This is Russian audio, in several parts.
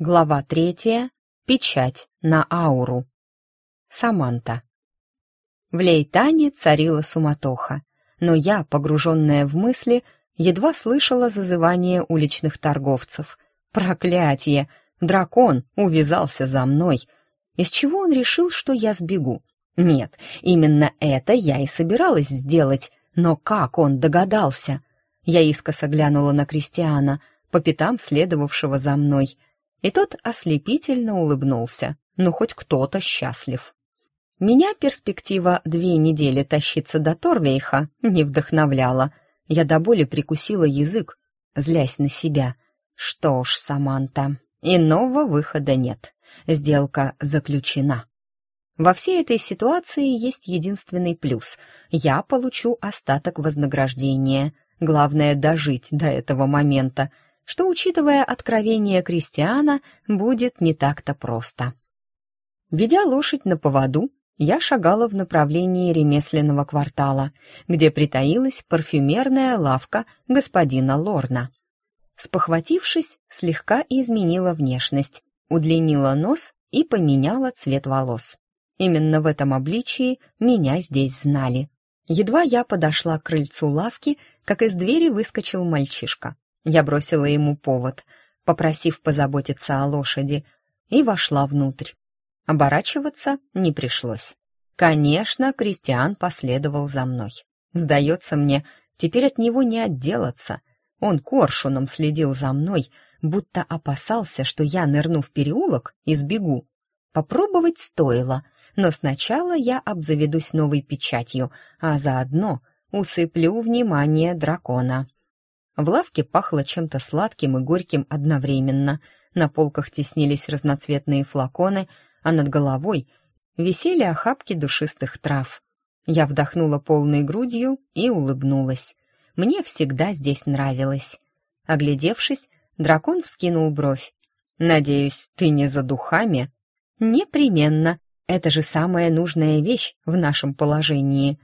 Глава третья. Печать на ауру. Саманта. В Лейтане царила суматоха, но я, погруженная в мысли, едва слышала зазывание уличных торговцев. Проклятье! Дракон увязался за мной. Из чего он решил, что я сбегу? Нет, именно это я и собиралась сделать, но как он догадался? Я искоса глянула на Кристиана, по пятам следовавшего за мной — и тот ослепительно улыбнулся. Ну, хоть кто-то счастлив. Меня перспектива две недели тащиться до Торвейха не вдохновляла. Я до боли прикусила язык, злясь на себя. Что ж, Саманта, иного выхода нет. Сделка заключена. Во всей этой ситуации есть единственный плюс. Я получу остаток вознаграждения. Главное — дожить до этого момента — что, учитывая откровение крестьяна, будет не так-то просто. Ведя лошадь на поводу, я шагала в направлении ремесленного квартала, где притаилась парфюмерная лавка господина Лорна. Спохватившись, слегка изменила внешность, удлинила нос и поменяла цвет волос. Именно в этом обличии меня здесь знали. Едва я подошла к крыльцу лавки, как из двери выскочил мальчишка. Я бросила ему повод, попросив позаботиться о лошади, и вошла внутрь. Оборачиваться не пришлось. Конечно, Кристиан последовал за мной. Сдается мне, теперь от него не отделаться. Он коршуном следил за мной, будто опасался, что я нырну в переулок и сбегу. Попробовать стоило, но сначала я обзаведусь новой печатью, а заодно усыплю внимание дракона. В лавке пахло чем-то сладким и горьким одновременно. На полках теснились разноцветные флаконы, а над головой висели охапки душистых трав. Я вдохнула полной грудью и улыбнулась. Мне всегда здесь нравилось. Оглядевшись, дракон вскинул бровь. «Надеюсь, ты не за духами?» «Непременно. Это же самая нужная вещь в нашем положении».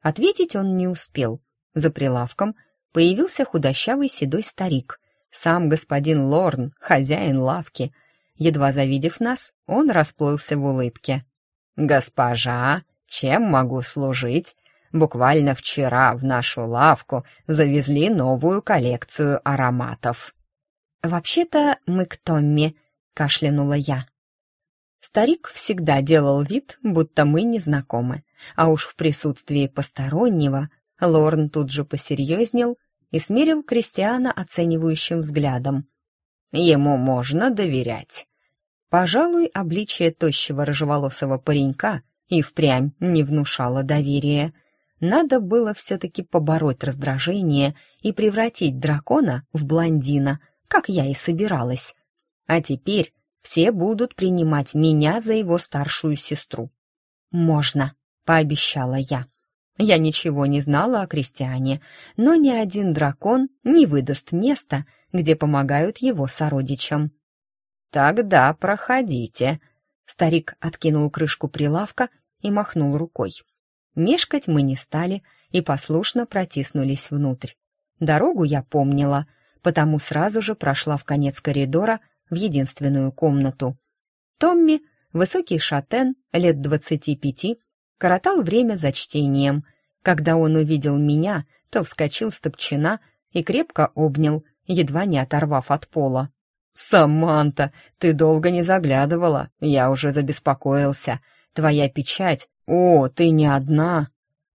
Ответить он не успел. За прилавком появился худощавый седой старик, сам господин Лорн, хозяин лавки. Едва завидев нас, он расплылся в улыбке. «Госпожа, чем могу служить? Буквально вчера в нашу лавку завезли новую коллекцию ароматов». «Вообще-то мы к Томми», — кашлянула я. Старик всегда делал вид, будто мы незнакомы, а уж в присутствии постороннего Лорн тут же посерьезнел и смирил Кристиана оценивающим взглядом. «Ему можно доверять». Пожалуй, обличие тощего рыжеволосого паренька и впрямь не внушало доверия. Надо было все-таки побороть раздражение и превратить дракона в блондина, как я и собиралась. А теперь все будут принимать меня за его старшую сестру. «Можно», — пообещала я. Я ничего не знала о крестьяне, но ни один дракон не выдаст место, где помогают его сородичам. «Тогда проходите», — старик откинул крышку прилавка и махнул рукой. Мешкать мы не стали и послушно протиснулись внутрь. Дорогу я помнила, потому сразу же прошла в конец коридора в единственную комнату. Томми, высокий шатен, лет двадцати пяти, коротал время за чтением. Когда он увидел меня, то вскочил с топчина и крепко обнял, едва не оторвав от пола. «Саманта, ты долго не заглядывала, я уже забеспокоился. Твоя печать... О, ты не одна!»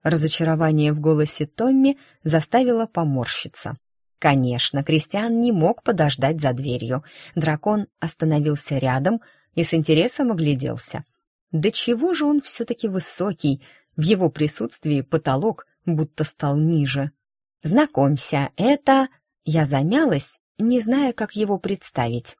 Разочарование в голосе Томми заставило поморщиться. Конечно, Кристиан не мог подождать за дверью. Дракон остановился рядом и с интересом огляделся. Да чего же он все-таки высокий? В его присутствии потолок будто стал ниже. «Знакомься, это...» Я замялась, не зная, как его представить.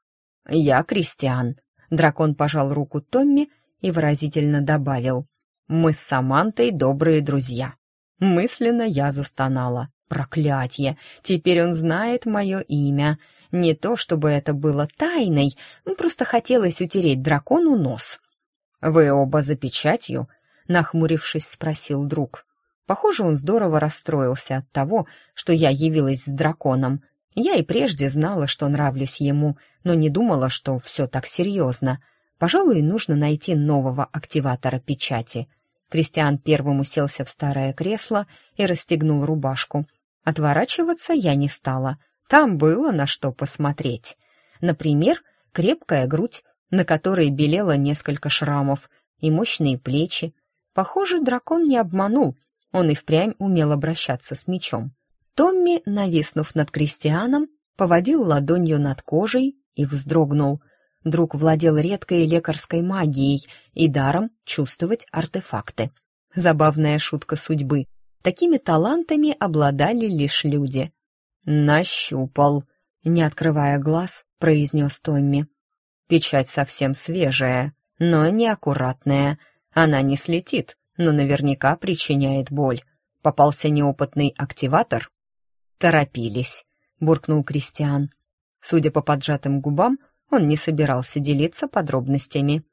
«Я Кристиан». Дракон пожал руку Томми и выразительно добавил. «Мы с Самантой добрые друзья». Мысленно я застонала. «Проклятье! Теперь он знает мое имя. Не то чтобы это было тайной, просто хотелось утереть дракону нос». «Вы оба за печатью?» — нахмурившись, спросил друг. Похоже, он здорово расстроился от того, что я явилась с драконом. Я и прежде знала, что нравлюсь ему, но не думала, что все так серьезно. Пожалуй, нужно найти нового активатора печати. Кристиан первым уселся в старое кресло и расстегнул рубашку. Отворачиваться я не стала. Там было на что посмотреть. Например, крепкая грудь на которой белело несколько шрамов и мощные плечи. Похоже, дракон не обманул, он и впрямь умел обращаться с мечом. Томми, нависнув над крестьяном, поводил ладонью над кожей и вздрогнул. Друг владел редкой лекарской магией и даром чувствовать артефакты. Забавная шутка судьбы. Такими талантами обладали лишь люди. «Нащупал», — не открывая глаз, произнес Томми. Печать совсем свежая, но неаккуратная. Она не слетит, но наверняка причиняет боль. Попался неопытный активатор? Торопились, буркнул Кристиан. Судя по поджатым губам, он не собирался делиться подробностями.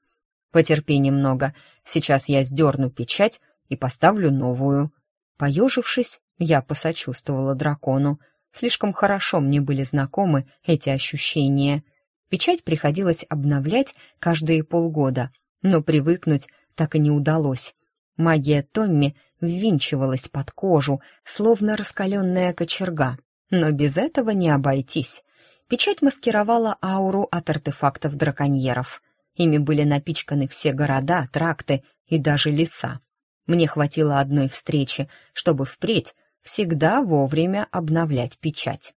«Потерпи немного, сейчас я сдерну печать и поставлю новую». Поежившись, я посочувствовала дракону. Слишком хорошо мне были знакомы эти ощущения — Печать приходилось обновлять каждые полгода, но привыкнуть так и не удалось. Магия Томми ввинчивалась под кожу, словно раскаленная кочерга. Но без этого не обойтись. Печать маскировала ауру от артефактов драконьеров. Ими были напичканы все города, тракты и даже леса. Мне хватило одной встречи, чтобы впредь всегда вовремя обновлять печать.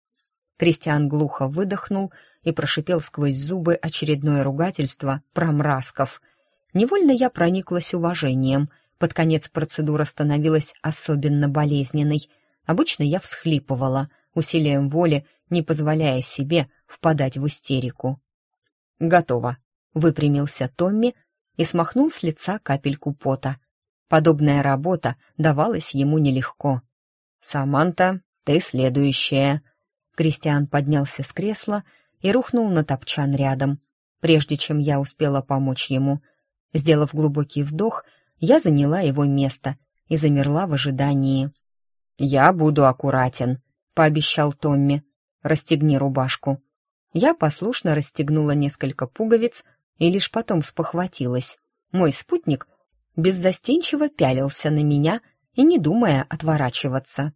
Кристиан глухо выдохнул, и прошипел сквозь зубы очередное ругательство про мрасков. Невольно я прониклась уважением. Под конец процедура становилась особенно болезненной. Обычно я всхлипывала, усилием воли, не позволяя себе впадать в истерику. «Готово», — выпрямился Томми и смахнул с лица капельку пота. Подобная работа давалась ему нелегко. «Саманта, ты следующая». Кристиан поднялся с кресла и рухнул на топчан рядом, прежде чем я успела помочь ему. Сделав глубокий вдох, я заняла его место и замерла в ожидании. «Я буду аккуратен», — пообещал Томми. «Расстегни рубашку». Я послушно расстегнула несколько пуговиц и лишь потом спохватилась. Мой спутник беззастенчиво пялился на меня и не думая отворачиваться.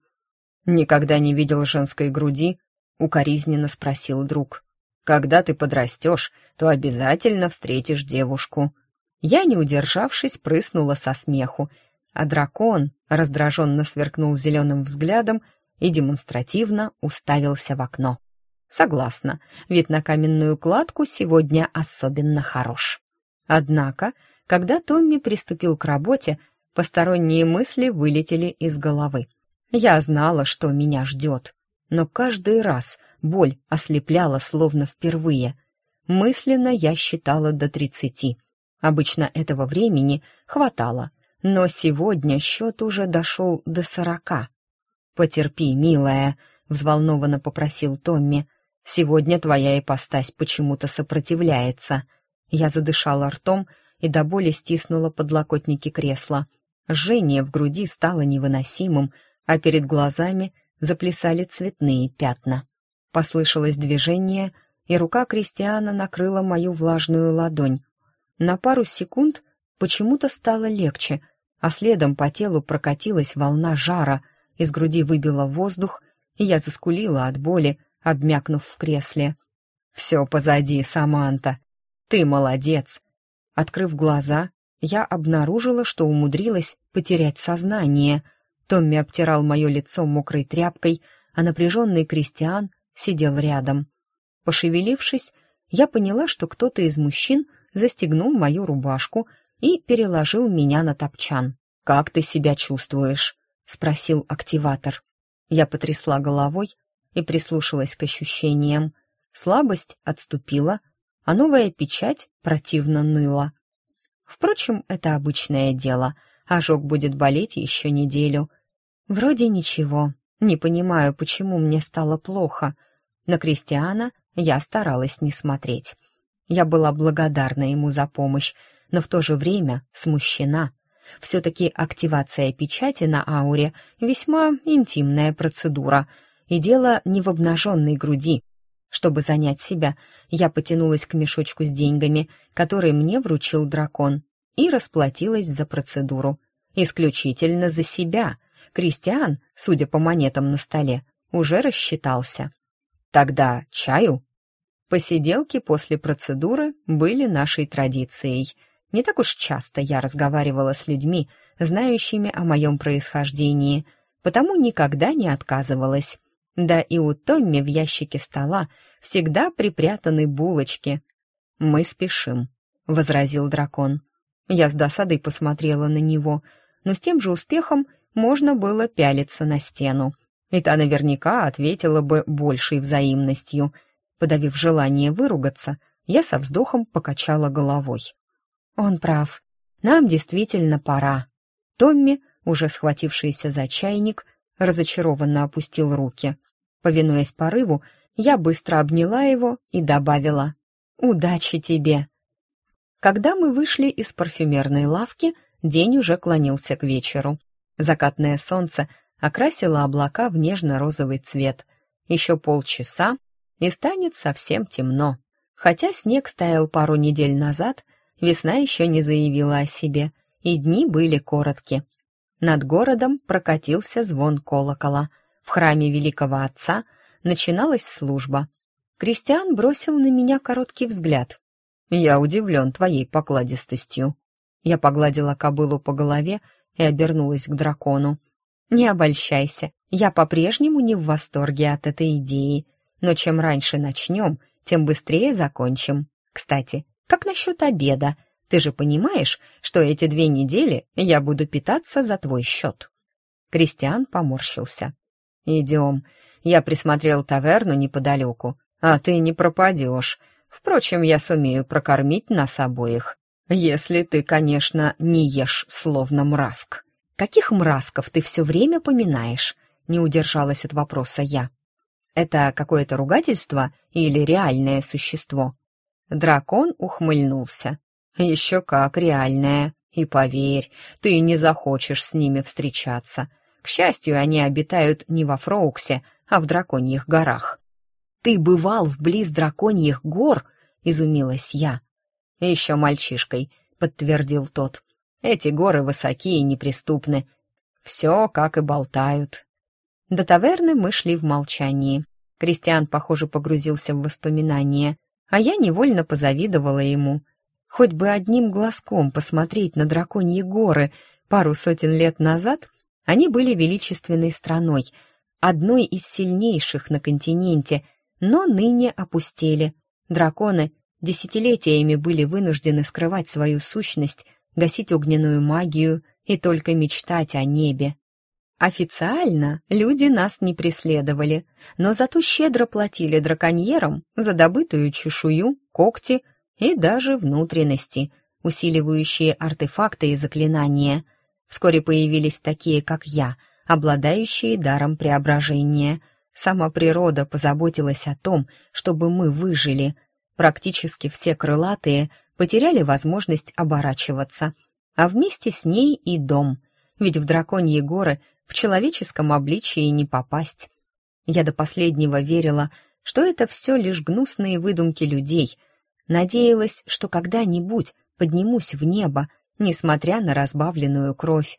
«Никогда не видел женской груди?» — укоризненно спросил друг. Когда ты подрастешь, то обязательно встретишь девушку». Я, не удержавшись, прыснула со смеху, а дракон раздраженно сверкнул зеленым взглядом и демонстративно уставился в окно. Согласна, вид на каменную кладку сегодня особенно хорош. Однако, когда Томми приступил к работе, посторонние мысли вылетели из головы. Я знала, что меня ждет, но каждый раз, Боль ослепляла словно впервые. Мысленно я считала до тридцати. Обычно этого времени хватало, но сегодня счет уже дошел до сорока. «Потерпи, милая», — взволнованно попросил Томми. «Сегодня твоя ипостась почему-то сопротивляется». Я задышала ртом и до боли стиснула подлокотники кресла. Жжение в груди стало невыносимым, а перед глазами заплясали цветные пятна. Послышалось движение, и рука Кристиана накрыла мою влажную ладонь. На пару секунд почему-то стало легче, а следом по телу прокатилась волна жара, из груди выбило воздух, и я заскулила от боли, обмякнув в кресле. «Все позади, Саманта! Ты молодец!» Открыв глаза, я обнаружила, что умудрилась потерять сознание. Томми обтирал мое лицо мокрой тряпкой, а напряженный Кристиан сидел рядом. Пошевелившись, я поняла, что кто-то из мужчин застегнул мою рубашку и переложил меня на топчан. «Как ты себя чувствуешь?» — спросил активатор. Я потрясла головой и прислушалась к ощущениям. Слабость отступила, а новая печать противно ныла. Впрочем, это обычное дело. Ожог будет болеть еще неделю. Вроде ничего. Не понимаю, почему мне стало плохо. На Кристиана я старалась не смотреть. Я была благодарна ему за помощь, но в то же время смущена. Все-таки активация печати на ауре — весьма интимная процедура, и дело не в обнаженной груди. Чтобы занять себя, я потянулась к мешочку с деньгами, который мне вручил дракон, и расплатилась за процедуру. Исключительно за себя — Кристиан, судя по монетам на столе, уже рассчитался. Тогда чаю? Посиделки после процедуры были нашей традицией. Не так уж часто я разговаривала с людьми, знающими о моем происхождении, потому никогда не отказывалась. Да и у Томми в ящике стола всегда припрятаны булочки. «Мы спешим», — возразил дракон. Я с досадой посмотрела на него, но с тем же успехом можно было пялиться на стену. И та наверняка ответила бы большей взаимностью. Подавив желание выругаться, я со вздохом покачала головой. «Он прав. Нам действительно пора». Томми, уже схватившийся за чайник, разочарованно опустил руки. Повинуясь порыву, я быстро обняла его и добавила «Удачи тебе!». Когда мы вышли из парфюмерной лавки, день уже клонился к вечеру. Закатное солнце окрасило облака в нежно-розовый цвет. Еще полчаса, и станет совсем темно. Хотя снег стоял пару недель назад, весна еще не заявила о себе, и дни были коротки. Над городом прокатился звон колокола. В храме Великого Отца начиналась служба. Кристиан бросил на меня короткий взгляд. «Я удивлен твоей покладистостью». Я погладила кобылу по голове и обернулась к дракону. «Не обольщайся, я по-прежнему не в восторге от этой идеи, но чем раньше начнем, тем быстрее закончим. Кстати, как насчет обеда? Ты же понимаешь, что эти две недели я буду питаться за твой счет». Кристиан поморщился. «Идем. Я присмотрел таверну неподалеку, а ты не пропадешь. Впрочем, я сумею прокормить нас обоих. «Если ты, конечно, не ешь словно мразк». «Каких мразков ты все время поминаешь?» — не удержалась от вопроса я. «Это какое-то ругательство или реальное существо?» Дракон ухмыльнулся. «Еще как реальное. И поверь, ты не захочешь с ними встречаться. К счастью, они обитают не во Фроуксе, а в Драконьих горах». «Ты бывал вблиз Драконьих гор?» — изумилась я и еще мальчишкой», — подтвердил тот. «Эти горы высокие, и неприступны. Все, как и болтают». До таверны мы шли в молчании. Кристиан, похоже, погрузился в воспоминания, а я невольно позавидовала ему. Хоть бы одним глазком посмотреть на драконьи горы. Пару сотен лет назад они были величественной страной, одной из сильнейших на континенте, но ныне опустели. Драконы — десятилетиями были вынуждены скрывать свою сущность, гасить огненную магию и только мечтать о небе. Официально люди нас не преследовали, но зато щедро платили драконьерам за добытую чешую, когти и даже внутренности, усиливающие артефакты и заклинания. Вскоре появились такие, как я, обладающие даром преображения. Сама природа позаботилась о том, чтобы мы выжили — Практически все крылатые потеряли возможность оборачиваться, а вместе с ней и дом, ведь в драконьи горы в человеческом обличии не попасть. Я до последнего верила, что это все лишь гнусные выдумки людей, надеялась, что когда-нибудь поднимусь в небо, несмотря на разбавленную кровь.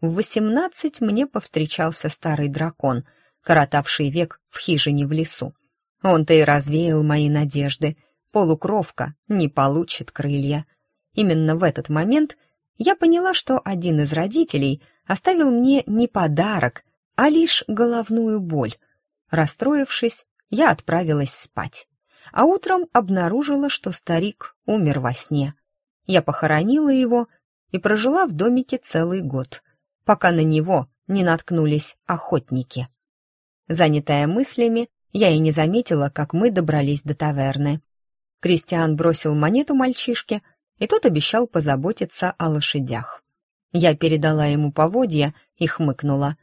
В восемнадцать мне повстречался старый дракон, коротавший век в хижине в лесу. Он-то и развеял мои надежды полукровка не получит крылья. Именно в этот момент я поняла, что один из родителей оставил мне не подарок, а лишь головную боль. Расстроившись, я отправилась спать. А утром обнаружила, что старик умер во сне. Я похоронила его и прожила в домике целый год, пока на него не наткнулись охотники. Занятая мыслями, я и не заметила, как мы добрались до таверны. Кристиан бросил монету мальчишке, и тот обещал позаботиться о лошадях. Я передала ему поводья и хмыкнула.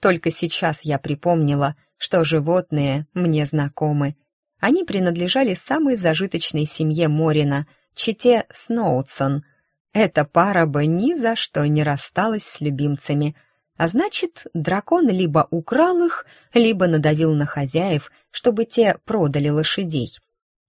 Только сейчас я припомнила, что животные мне знакомы. Они принадлежали самой зажиточной семье Морина, чите Сноутсон. Эта пара бы ни за что не рассталась с любимцами. А значит, дракон либо украл их, либо надавил на хозяев, чтобы те продали лошадей.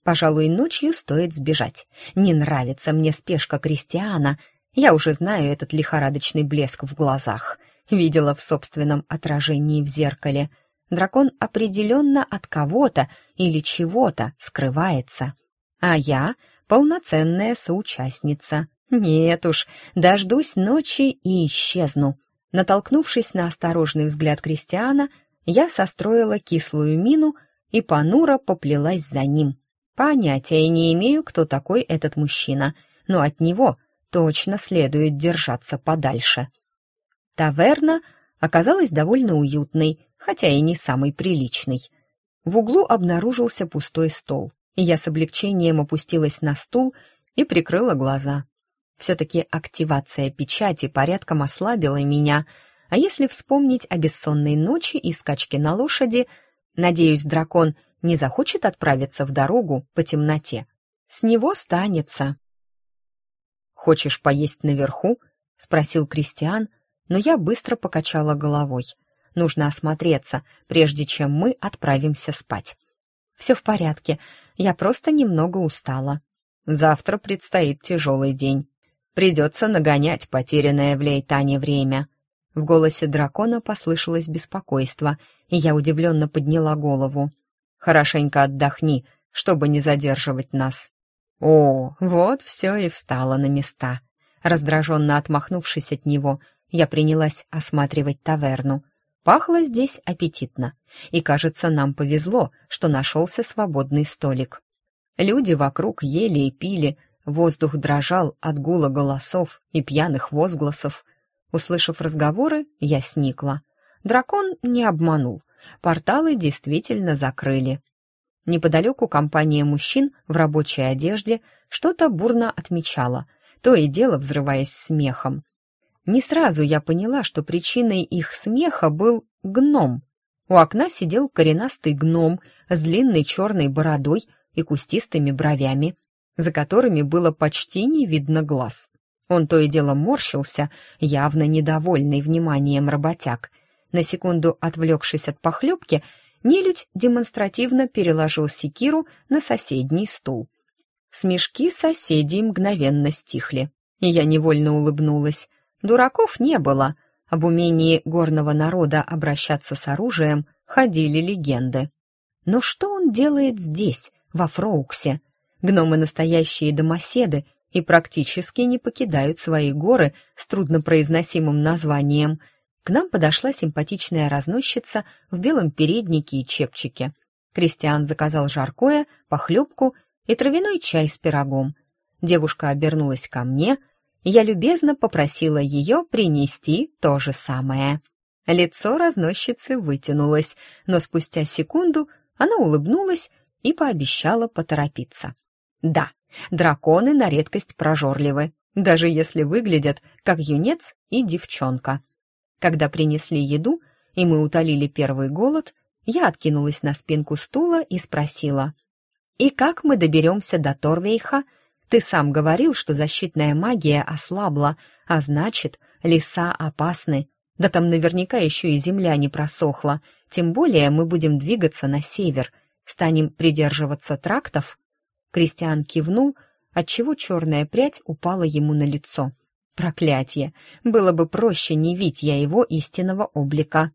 Пожалуй, ночью стоит сбежать. Не нравится мне спешка Кристиана. Я уже знаю этот лихорадочный блеск в глазах. Видела в собственном отражении в зеркале. Дракон определенно от кого-то или чего-то скрывается. А я — полноценная соучастница. Нет уж, дождусь ночи и исчезну. Натолкнувшись на осторожный взгляд Кристиана, я состроила кислую мину и понуро поплелась за ним — Понятия не имею, кто такой этот мужчина, но от него точно следует держаться подальше. Таверна оказалась довольно уютной, хотя и не самой приличной. В углу обнаружился пустой стол, и я с облегчением опустилась на стул и прикрыла глаза. Все-таки активация печати порядком ослабила меня, а если вспомнить о бессонной ночи и скачке на лошади, надеюсь, дракон — не захочет отправиться в дорогу по темноте, с него станется. «Хочешь поесть наверху?» — спросил Кристиан, но я быстро покачала головой. Нужно осмотреться, прежде чем мы отправимся спать. «Все в порядке, я просто немного устала. Завтра предстоит тяжелый день. Придется нагонять потерянное в Лейтане время». В голосе дракона послышалось беспокойство, и я удивленно подняла голову хорошенько отдохни, чтобы не задерживать нас». «О, вот все и встало на места». Раздраженно отмахнувшись от него, я принялась осматривать таверну. Пахло здесь аппетитно, и, кажется, нам повезло, что нашелся свободный столик. Люди вокруг ели и пили, воздух дрожал от гула голосов и пьяных возгласов. Услышав разговоры, я сникла. Дракон не обманул. Порталы действительно закрыли. Неподалеку компания мужчин в рабочей одежде что-то бурно отмечала, то и дело взрываясь смехом. Не сразу я поняла, что причиной их смеха был гном. У окна сидел коренастый гном с длинной черной бородой и кустистыми бровями, за которыми было почти не видно глаз. Он то и дело морщился, явно недовольный вниманием работяг, на секунду отвлекшись от похлебки, нелюдь демонстративно переложил секиру на соседний стул. Смешки соседей мгновенно стихли, и я невольно улыбнулась. Дураков не было. Об умении горного народа обращаться с оружием ходили легенды. Но что он делает здесь, во Фроуксе? Гномы настоящие домоседы и практически не покидают свои горы с труднопроизносимым названием к нам подошла симпатичная разносчица в белом переднике и чепчике. Кристиан заказал жаркое, похлебку и травяной чай с пирогом. Девушка обернулась ко мне, я любезно попросила ее принести то же самое. Лицо разносчицы вытянулось, но спустя секунду она улыбнулась и пообещала поторопиться. Да, драконы на редкость прожорливы, даже если выглядят как юнец и девчонка. Когда принесли еду, и мы утолили первый голод, я откинулась на спинку стула и спросила. «И как мы доберемся до Торвейха? Ты сам говорил, что защитная магия ослабла, а значит, леса опасны. Да там наверняка еще и земля не просохла. Тем более мы будем двигаться на север. Станем придерживаться трактов?» Кристиан кивнул, отчего черная прядь упала ему на лицо. Проклятие! Было бы проще не видеть я его истинного облика.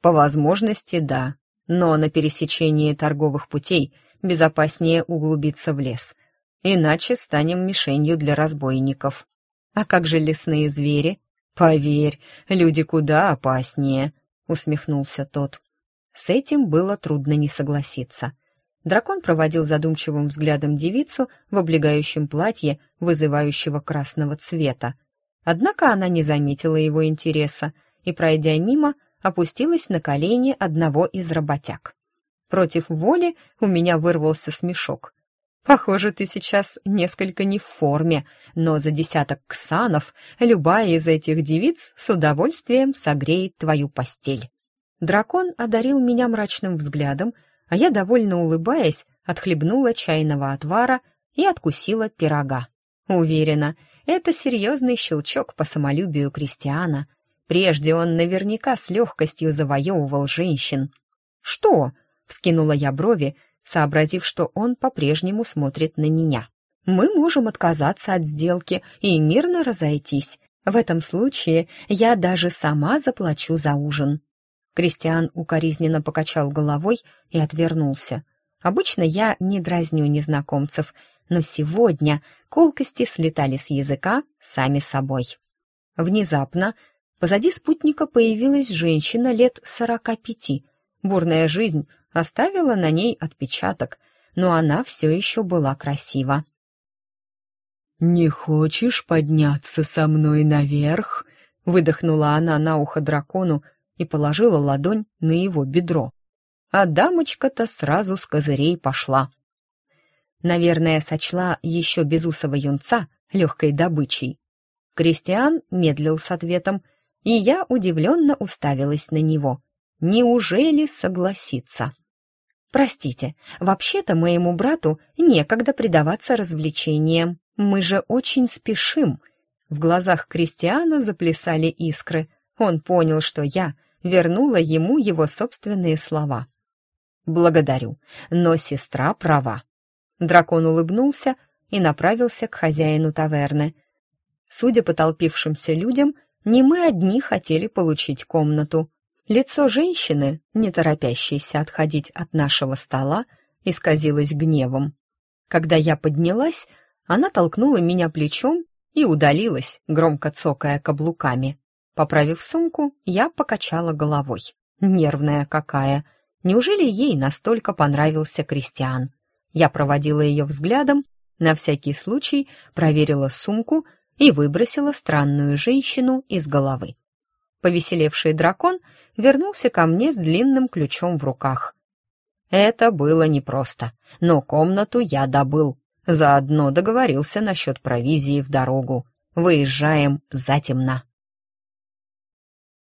По возможности, да. Но на пересечении торговых путей безопаснее углубиться в лес. Иначе станем мишенью для разбойников. А как же лесные звери? Поверь, люди куда опаснее, усмехнулся тот. С этим было трудно не согласиться. Дракон проводил задумчивым взглядом девицу в облегающем платье, вызывающего красного цвета. Однако она не заметила его интереса и, пройдя мимо, опустилась на колени одного из работяг. Против воли у меня вырвался смешок. «Похоже, ты сейчас несколько не в форме, но за десяток ксанов любая из этих девиц с удовольствием согреет твою постель». Дракон одарил меня мрачным взглядом, а я, довольно улыбаясь, отхлебнула чайного отвара и откусила пирога. Уверена, это серьезный щелчок по самолюбию Кристиана. Прежде он наверняка с легкостью завоевывал женщин. «Что?» — вскинула я брови, сообразив, что он по-прежнему смотрит на меня. «Мы можем отказаться от сделки и мирно разойтись. В этом случае я даже сама заплачу за ужин». Кристиан укоризненно покачал головой и отвернулся. Обычно я не дразню незнакомцев, но сегодня колкости слетали с языка сами собой. Внезапно позади спутника появилась женщина лет сорока пяти. Бурная жизнь оставила на ней отпечаток, но она все еще была красива. «Не хочешь подняться со мной наверх?» — выдохнула она на ухо дракону и положила ладонь на его бедро. А дамочка-то сразу с козырей пошла — Наверное, сочла еще безусого юнца легкой добычей. Кристиан медлил с ответом, и я удивленно уставилась на него. Неужели согласится? Простите, вообще-то моему брату некогда предаваться развлечениям. Мы же очень спешим. В глазах Кристиана заплясали искры. Он понял, что я вернула ему его собственные слова. Благодарю, но сестра права. Дракон улыбнулся и направился к хозяину таверны. Судя по толпившимся людям, не мы одни хотели получить комнату. Лицо женщины, не торопящейся отходить от нашего стола, исказилось гневом. Когда я поднялась, она толкнула меня плечом и удалилась, громко цокая каблуками. Поправив сумку, я покачала головой. Нервная какая. Неужели ей настолько понравился Кристиан? Я проводила ее взглядом, на всякий случай проверила сумку и выбросила странную женщину из головы. Повеселевший дракон вернулся ко мне с длинным ключом в руках. Это было непросто, но комнату я добыл. Заодно договорился насчет провизии в дорогу. Выезжаем затемно.